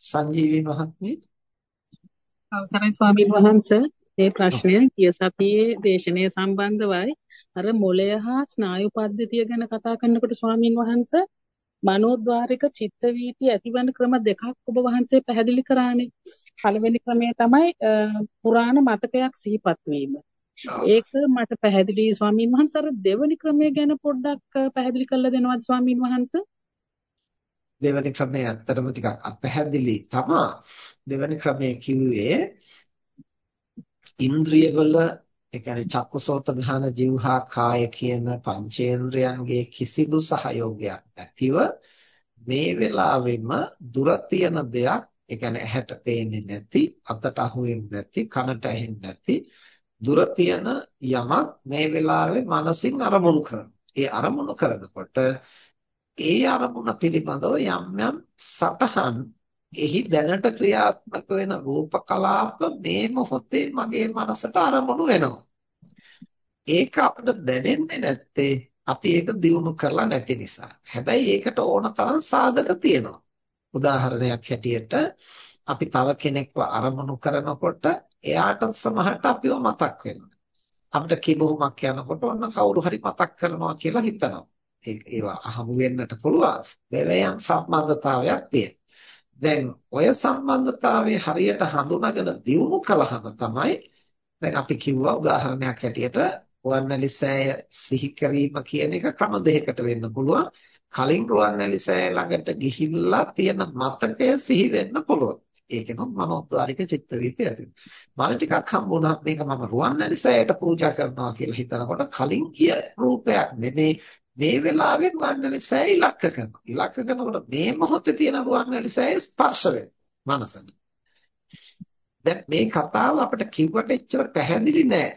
සංජීවී මහත්මිය. අවසරයි ස්වාමීන් වහන්සේ. මේ ප්‍රශ්නය ගිය සතියේ දේශනය සම්බන්ධවයි. අර මොළය හා ස්නායු පද්ධතිය ගැන කතා කරනකොට ස්වාමීන් වහන්සේ මනෝද්වාරික චිත්ත වීති ඇතිවන ක්‍රම දෙකක් ඔබ වහන්සේ පැහැදිලි කරානේ. පළවෙනි ක්‍රමය තමයි පුරාණ මතකයක් සිහිපත් වීම. ඒක මට පැහැදිලි ස්වාමීන් වහන්සේ අර දෙවෙනි ක්‍රමය ගැන පොඩ්ඩක් පැහැදිලි කරලා දෙනවද ස්වාමීන් වහන්සේ? දෙවෙනි ක්‍රමය ඇත්තටම ටිකක් අපැහැදිලි තමයි. දෙවෙනි ක්‍රමය කිව්වේ ඉන්ද්‍රියවල ඒ කියන්නේ චක්කසෝත ගාන જીවහා කාය කියන පංචේන්ද්‍රයන්ගේ කිසිදු සහයෝගයක් නැතිව මේ වෙලාවෙම දුර තියෙන දෙයක් ඒ කියන්නේ ඇහැට පේන්නේ නැති අතට අහු වෙන්නේ නැති කනට ඇහෙන්නේ නැති දුර තියෙන යමක් මේ වෙලාවේ මනසින් අරමුණු කරනවා. ඒ අරමුණු කරනකොට ඒ අරමුණ පිළිබඳව යම් යම් සටහන් එහි දැනට ක්‍රියාත්මක වෙන රූප කලාප මේ මොහොතේ මගේ මනසට අරමුණු වෙනවා. ඒක අපිට දැනෙන්නේ නැත්තේ අපි ඒක දියුණු කරලා නැති නිසා. හැබැයි ඒකට ඕන තරම් සාධක තියෙනවා. උදාහරණයක් හැටියට අපි තව කෙනෙක්ව අරමුණු කරනකොට එයාට සමහරට අපිව මතක් වෙනවා. අපිට කිඹුමක් යනකොට ඔන්න කවුරු හරි මතක් කරනවා කියලා හිතනවා. ඒවා අහමු වෙන්නට පුළුවන්. වෙලයන් සම්බන්ධතාවයක් තියෙනවා. දැන් ඔය සම්බන්ධතාවයේ හරියට හඳුනාගෙන දියුණු කළාම තමයි දැන් අපි කිව්වා උදාහරණයක් හැටියට රුවන්වැලිසෑය සිහි කිරීම කියන එක ක්‍රම දෙකකට වෙන්න පුළුවන්. කලින් රුවන්වැලිසෑය ළඟට ගිහිල්ලා තියෙන මතකය සිහි වෙන්න පුළුවන්. ඒකෙනොත් මනෝද්වාරික චිත්ත වීති ඇති වෙනවා. මම ටිකක් හම්බුණා මේක මම රුවන්වැලිසෑයට පූජා කරනවා කියලා හිතනකොට කලින් කිය රූපයක් නෙමේ මේ වෙලාවෙන් රුවන්වැලි සෑය ඉලක්ක කරනවා. ඉලක්ක කරනකොට මේ මොහොතේ තියෙන රුවන්වැලි සෑය ස්පර්ශ වෙනවා මනසට. දැන් මේ කතාව අපිට කිව්වට එච්චර පැහැදිලි නෑ.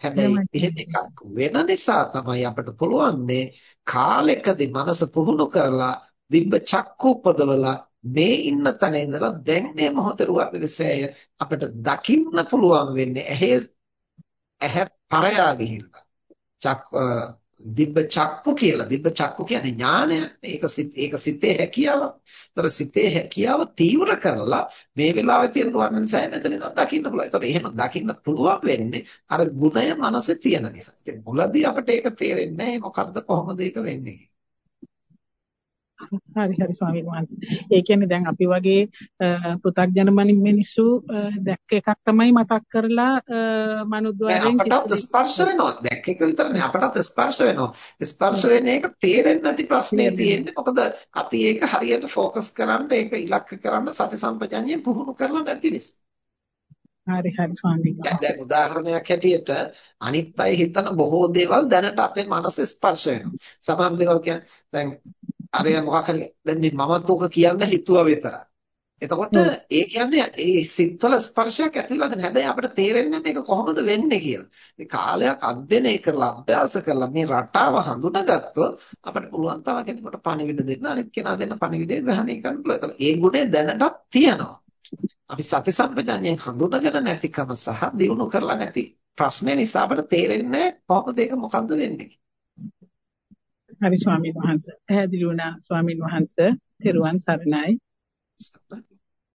හැබැයි එහෙම එකක් වෙන නිසා තමයි අපිට පුළුවන්නේ කාලෙකදී මනස පුහුණු කරලා දිබ්බ චක්කු උපදවලා මේ ඉන්න තැන ඉඳලා දැන් මේ මොහොතේ රුවන්වැලි සෑය අපිට දකින්න පුළුවන් වෙන්නේ ඇහි ඇහැ පරයා ගිහිල්ලා. චක් දිබ්බ චක්කු කියලා. දිබ්බ චක්කු කියන්නේ ඥානය. ඒක ඒක සිතේ හැකියාව. ඒතර සිතේ හැකියාව තීව්‍ර කරලා මේ වෙලාවේ තියෙන වර්ණ නිසා මෙතන ඉඳන් දකින්න පුළුවන්. ඒතර එහෙම දකින්න පුළුවන් වෙන්නේ අර ගුණය මනසේ තියෙන නිසා. ඉතින් මුලදී අපිට ඒක තේරෙන්නේ නැහැ මොකද්ද කොහොමද ඒක වෙන්නේ. හරි හරි ස්වාමීන් වහන්සේ. ඒ කියන්නේ දැන් අපි වගේ පෘථග්ජන මිනිස්සු දැක්ක එකක් තමයි මතක් කරලා මනුද්වාරයෙන් අපටත් ස්පර්ශ වෙනවා. දැක්ක එක විතර නේ අපටත් ස්පර්ශ වෙනවා. ස්පර්ශ වෙන එක තේරෙන්නේ නැති ප්‍රශ්නේ තියෙන්නේ. මොකද අපි ඒක හරියට ફોકસ කරන්න ඒක ඉලක්ක කරන්න සති සම්පජඤ්ඤය පුහුණු කරලා නැති නිසා. හරි හරි ස්වාමීන් වහන්සේ. දැන් උදාහරණයක් හැටියට අනිත් අය හිතන බොහෝ දේවල් දැනට අපේ මනස ස්පර්ශ වෙනවා. සමහර දේවල් කියන්නේ දැන් අරය මොකක් හරි දැන් මේ මමත් ඕක කියන්න හිතුවා විතරයි. එතකොට ඒ කියන්නේ ඒ සිත්වල ස්පර්ශයක් ඇතිවෙලා දැන් හැබැයි අපිට තේරෙන්නේ මේක කොහොමද වෙන්නේ කියලා. මේ කාලයක් අධ්‍යයනය කරලා අභ්‍යාස කරලා මේ රටාව හඳුනාගත්තොත් අපිට පුළුවන් තව කෙනෙකුට පණිවිඩ දෙන්න අනිත් කෙනා දෙන්න පණිවිඩය ග්‍රහණය කරන්න පුළුවන්. ඒ ගුණය දැනටත් තියෙනවා. අපි සති සම්පජාඤ්ඤයෙන් හඳුනාගෙන නැතිකම සහ දිනු කරලා නැති ප්‍රශ්නේ නිසා අපිට තේරෙන්නේ කොහොමද ඒක මොකද්ද වෙන්නේ හරි ස්වාමීන් වහන්සේ. පැහැදිලි වුණා ස්වාමීන් වහන්සේ. තෙරුවන් සරණයි.